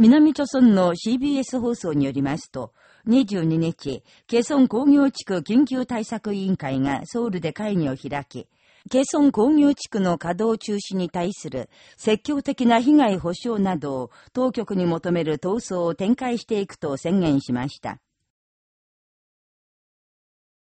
南朝村の CBS 放送によりますと、22日、ケソン工業地区緊急対策委員会がソウルで会議を開き、ケソン工業地区の稼働中止に対する積極的な被害保障などを当局に求める闘争を展開していくと宣言しました。